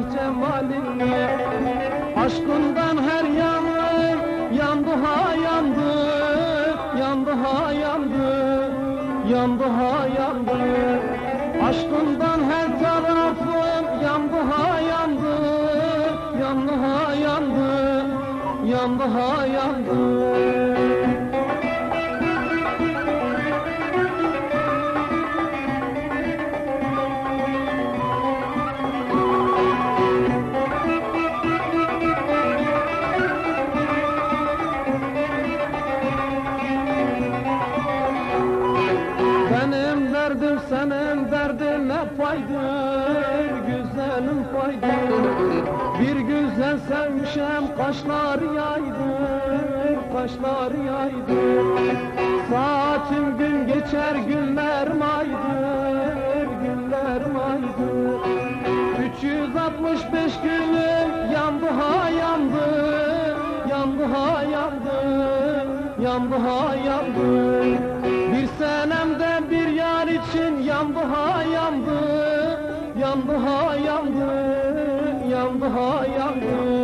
Mahcemaline Aşkından her yanım yandı ha yandı Yandı ha yandı Yandı ha yandı. Aşkından her tarafım yandı ha yandı Yandı ha yandı Yandı ha yandı Paydır Bir güzel sevmişem kaşlar yaydır Kaşlar yaydır Saatim gün geçer günlerim aydır Günlerim aydır 365 günüm yandı ha yandı Yandı ha yandı Yandı ha yandı. Bir senemde bir yar için yandı ha yandı Yandı ha yandı Yandı ha yandı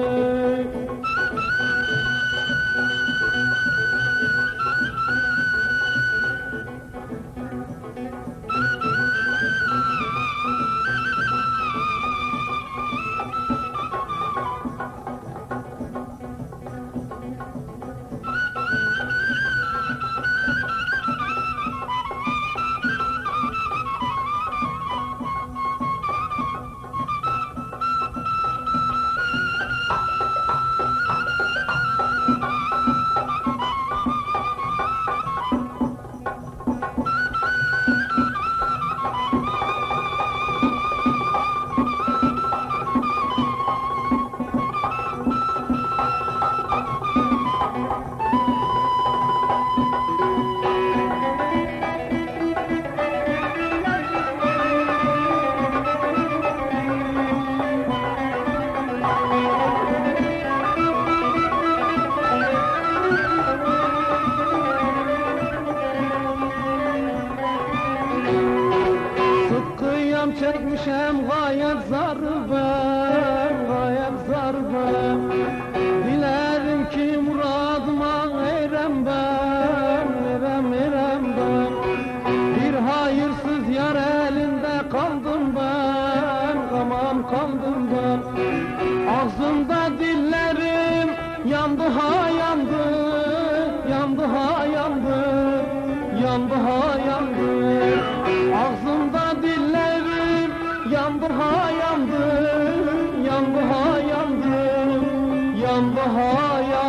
çekmişem gayet zarı ben Gayet zarı ben Dilerim ki muradıma erem ben Erem erem ben Bir hayırsız yar elinde kaldım ben Tamam kaldım ben. Ağzımda dillerim yandı ha yandı Yandı ha yandı Yandı ha yandı Allah'a ya